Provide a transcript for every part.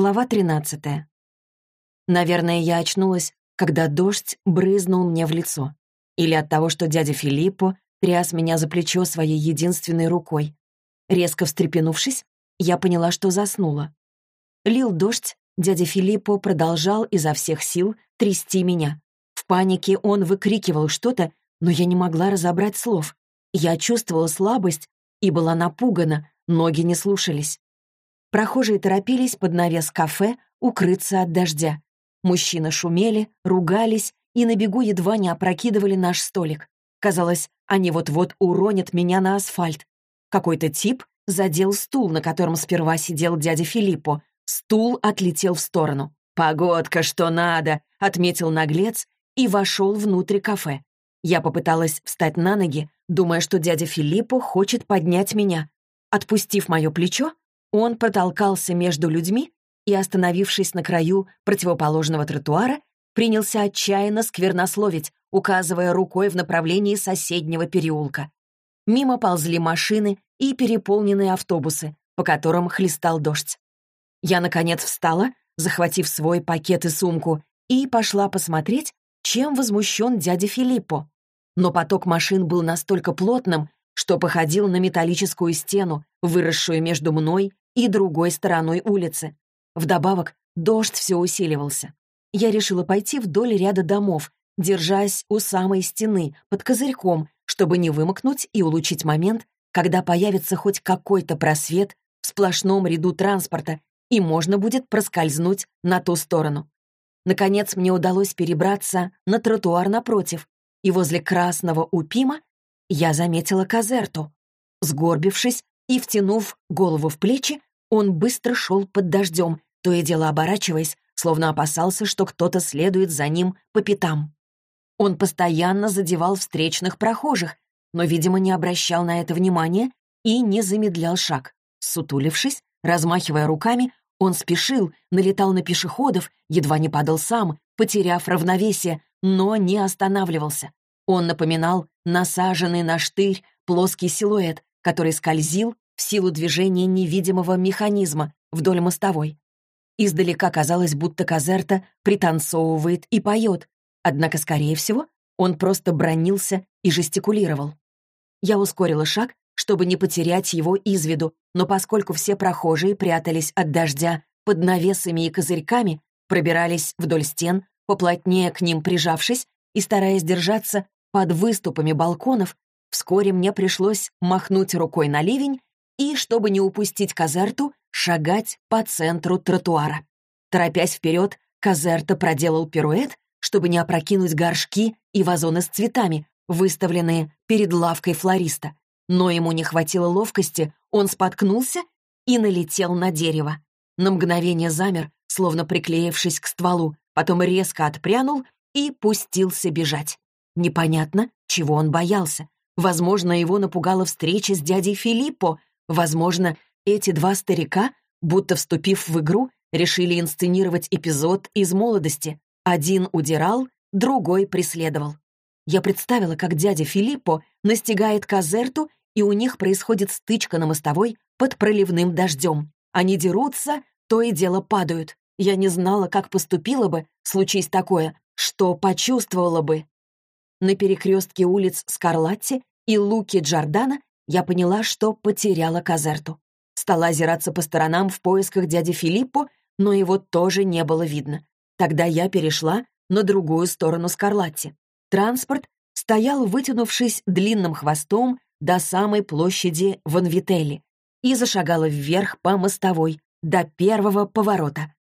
Глава 13. Наверное, я очнулась, когда дождь брызнул мне в лицо. Или от того, что дядя Филиппо тряс меня за плечо своей единственной рукой. Резко встрепенувшись, я поняла, что заснула. Лил дождь, дядя Филиппо продолжал изо всех сил трясти меня. В панике он выкрикивал что-то, но я не могла разобрать слов. Я чувствовала слабость и была напугана, ноги не слушались. Прохожие торопились под навес кафе укрыться от дождя. Мужчины шумели, ругались и на бегу едва не опрокидывали наш столик. Казалось, они вот-вот уронят меня на асфальт. Какой-то тип задел стул, на котором сперва сидел дядя Филиппо. Стул отлетел в сторону. «Погодка, что надо!» — отметил наглец и вошел внутрь кафе. Я попыталась встать на ноги, думая, что дядя Филиппо хочет поднять меня. Отпустив мое плечо, он протолкался между людьми и, остановившись на краю противоположного тротуара, принялся отчаянно сквернословить, указывая рукой в направлении соседнего переулка. Мимо ползли машины и переполненные автобусы, по которым хлестал дождь. Я, наконец, встала, захватив свой пакет и сумку, и пошла посмотреть, чем возмущен дядя Филиппо. Но поток машин был настолько плотным, что походил на металлическую стену, выросшую между мной и другой стороной улицы. Вдобавок, дождь все усиливался. Я решила пойти вдоль ряда домов, держась у самой стены, под козырьком, чтобы не вымокнуть и улучшить момент, когда появится хоть какой-то просвет в сплошном ряду транспорта, и можно будет проскользнуть на ту сторону. Наконец мне удалось перебраться на тротуар напротив, и возле красного упима я заметила Казерту. Сгорбившись и втянув голову в плечи, он быстро шел под дождем, то и дело оборачиваясь, словно опасался, что кто-то следует за ним по пятам. Он постоянно задевал встречных прохожих, но, видимо, не обращал на это внимания и не замедлял шаг. Сутулившись, размахивая руками, он спешил, налетал на пешеходов, едва не падал сам, потеряв равновесие, но не останавливался. Он напоминал насаженный на штырь плоский силуэт, который скользил в силу движения невидимого механизма вдоль мостовой. Издалека казалось, будто Казерта пританцовывает и поет, однако, скорее всего, он просто бронился и жестикулировал. Я ускорила шаг, чтобы не потерять его из виду, но поскольку все прохожие прятались от дождя под навесами и козырьками, пробирались вдоль стен, поплотнее к ним прижавшись и стараясь держаться под выступами балконов, вскоре мне пришлось махнуть рукой на ливень и, чтобы не упустить Казерту, шагать по центру тротуара. Торопясь вперед, Казерта проделал пируэт, чтобы не опрокинуть горшки и вазоны с цветами, выставленные перед лавкой флориста. Но ему не хватило ловкости, он споткнулся и налетел на дерево. На мгновение замер, словно приклеившись к стволу, потом резко отпрянул и пустился бежать. Непонятно, чего он боялся. Возможно, его напугала встреча с дядей Филиппо. Возможно, эти два старика, будто вступив в игру, решили инсценировать эпизод из молодости. Один удирал, другой преследовал. Я представила, как дядя Филиппо настигает Казерту, и у них происходит стычка на мостовой под проливным дождем. Они дерутся, то и дело падают. Я не знала, как поступила бы, случись такое, что почувствовала бы. На перекрестке улиц Скарлатти и Луки Джордана я поняла, что потеряла Казерту. Стала озираться по сторонам в поисках дяди Филиппо, но его тоже не было видно. Тогда я перешла на другую сторону Скарлатти. Транспорт стоял, вытянувшись длинным хвостом до самой площади Ванвителли и зашагала вверх по мостовой до первого поворота.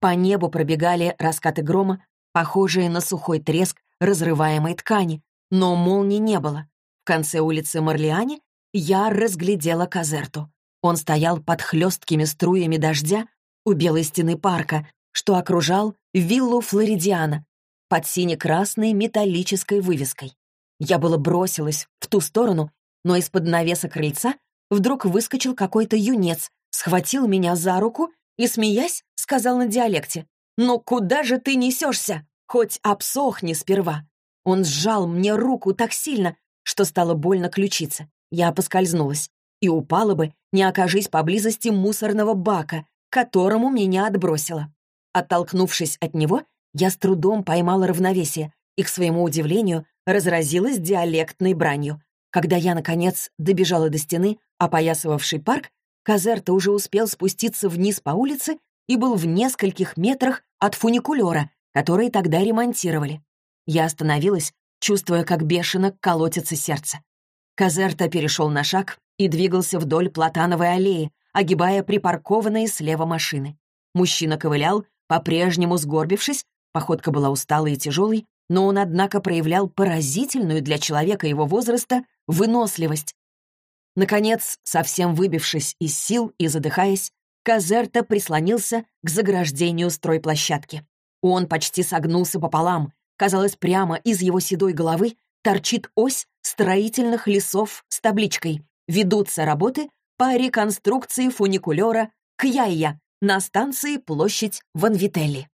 По небу пробегали раскаты грома, похожие на сухой треск разрываемой ткани, но молнии не было. В конце улицы Марлиане я разглядела Казерту. Он стоял под хлесткими струями дождя у белой стены парка, что окружал виллу Флоридиана, под сине-красной металлической вывеской. Я было бросилась в ту сторону, но из-под навеса крыльца вдруг выскочил какой-то юнец, схватил меня за руку и, смеясь, сказал на диалекте, «Ну куда же ты несешься?» Хоть обсохни сперва. Он сжал мне руку так сильно, что стало больно ключице. Я поскользнулась. И упала бы, не окажись поблизости мусорного бака, которому меня отбросило. Оттолкнувшись от него, я с трудом поймала равновесие и, к своему удивлению, разразилась диалектной бранью. Когда я, наконец, добежала до стены, опоясывавшей парк, Казерта уже успел спуститься вниз по улице и был в нескольких метрах от фуникулера, который тогда ремонтировали. Я остановилась, чувствуя, как бешено колотится сердце. Казерта перешел на шаг и двигался вдоль Платановой аллеи, огибая припаркованные слева машины. Мужчина ковылял, по-прежнему сгорбившись, походка была усталой и тяжелой, но он, однако, проявлял поразительную для человека его возраста выносливость. Наконец, совсем выбившись из сил и задыхаясь, Казерта прислонился к заграждению стройплощадки. Он почти согнулся пополам. Казалось, прямо из его седой головы торчит ось строительных лесов с табличкой «Ведутся работы по реконструкции фуникулера Кьяйя на станции площадь Ванвителли».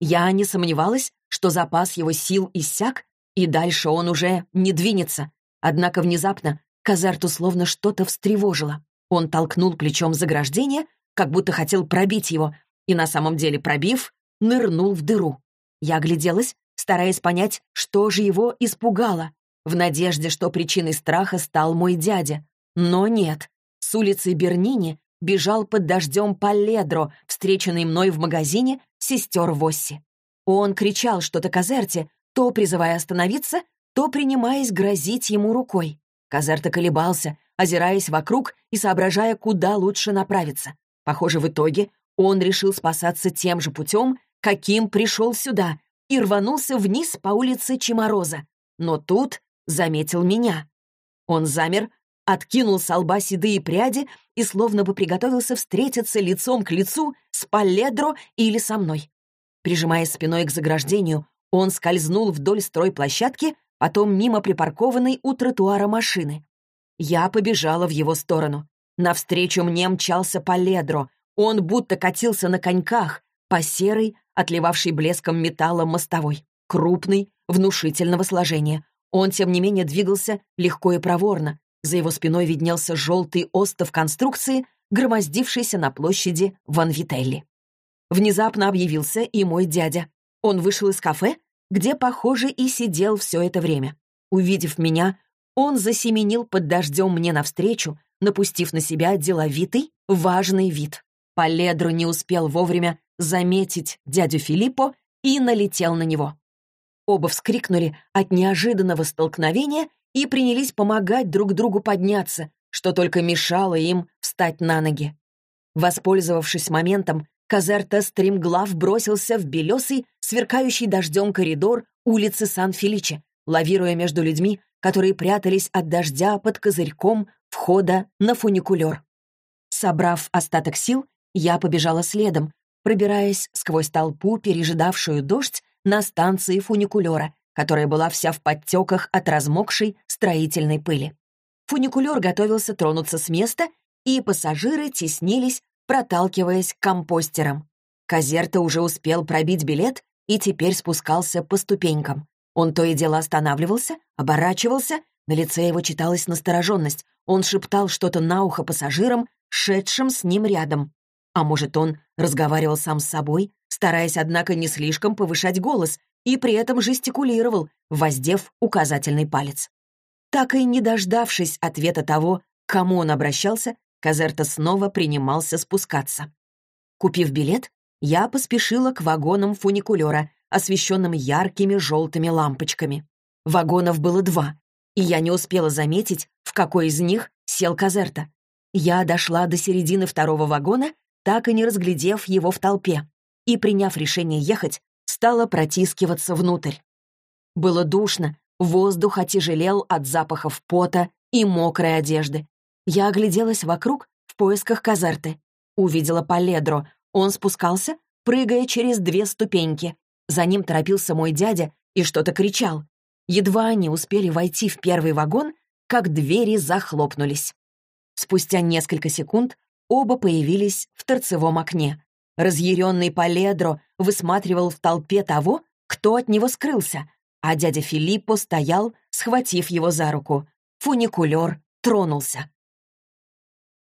Я не сомневалась, что запас его сил иссяк, и дальше он уже не двинется. Однако внезапно Казарту словно что-то встревожило. Он толкнул плечом заграждение, как будто хотел пробить его, и на самом деле пробив, нырнул в дыру. Я огляделась, стараясь понять, что же его испугало, в надежде, что причиной страха стал мой дядя. Но нет. С улицы Бернини бежал под дождем Паледро, встреченный мной в магазине сестер Восси. Он кричал что-то Казерте, то призывая остановиться, то принимаясь грозить ему рукой. Казерта колебался, озираясь вокруг и соображая, куда лучше направиться. Похоже, в итоге он решил спасаться тем же путем, каким пришел сюда, и рванулся вниз по улице Чемороза. Но тут заметил меня. Он замер, откинул с лба седые пряди и словно бы приготовился встретиться лицом к лицу с Паледро или со мной. Прижимаясь спиной к заграждению, он скользнул вдоль стройплощадки, потом мимо припаркованной у тротуара машины. Я побежала в его сторону. Навстречу мне мчался Поледро. Он будто катился на коньках по серой, отливавшей блеском металла мостовой. Крупный, внушительного сложения. Он, тем не менее, двигался легко и проворно. За его спиной виднелся желтый остов конструкции, громоздившийся на площади Ван Вителли. Внезапно объявился и мой дядя. Он вышел из кафе, где, похоже, и сидел все это время. Увидев меня, он засеменил под дождем мне навстречу, напустив на себя деловитый, важный вид. Поледро не успел вовремя заметить дядю Филиппо и налетел на него. Оба вскрикнули от неожиданного столкновения и принялись помогать друг другу подняться, что только мешало им встать на ноги. Воспользовавшись моментом, Казерта стремглав бросился в белесый, сверкающий дождем коридор улицы Сан-Феличе, лавируя между людьми, которые прятались от дождя под козырьком входа на фуникулер. Собрав остаток сил, я побежала следом, пробираясь сквозь толпу, пережидавшую дождь, на станции фуникулера, которая была вся в подтеках от размокшей строительной пыли. Фуникулер готовился тронуться с места, и пассажиры теснились, проталкиваясь к компостерам. Казерта уже успел пробить билет и теперь спускался по ступенькам. Он то и дело останавливался, оборачивался, на лице его читалась настороженность. Он шептал что-то на ухо пассажирам, шедшим с ним рядом. А может, он разговаривал сам с собой, стараясь, однако, не слишком повышать голос, и при этом жестикулировал, воздев указательный палец. Так и не дождавшись ответа того, к кому он обращался, Казерта снова принимался спускаться. Купив билет, я поспешила к вагонам фуникулера, освещенным яркими желтыми лампочками. Вагонов было два, и я не успела заметить, в какой из них сел Казерта. Я дошла до середины второго вагона, так и не разглядев его в толпе, и, приняв решение ехать, стала протискиваться внутрь. Было душно, воздух отяжелел от запахов пота и мокрой одежды. Я огляделась вокруг в поисках Казерты. Увидела Поледро. Он спускался, прыгая через две ступеньки. За ним торопился мой дядя и что-то кричал. Едва они успели войти в первый вагон, как двери захлопнулись. Спустя несколько секунд оба появились в торцевом окне. Разъяренный Поледро высматривал в толпе того, кто от него скрылся, а дядя Филиппо стоял, схватив его за руку. Фуникулер тронулся.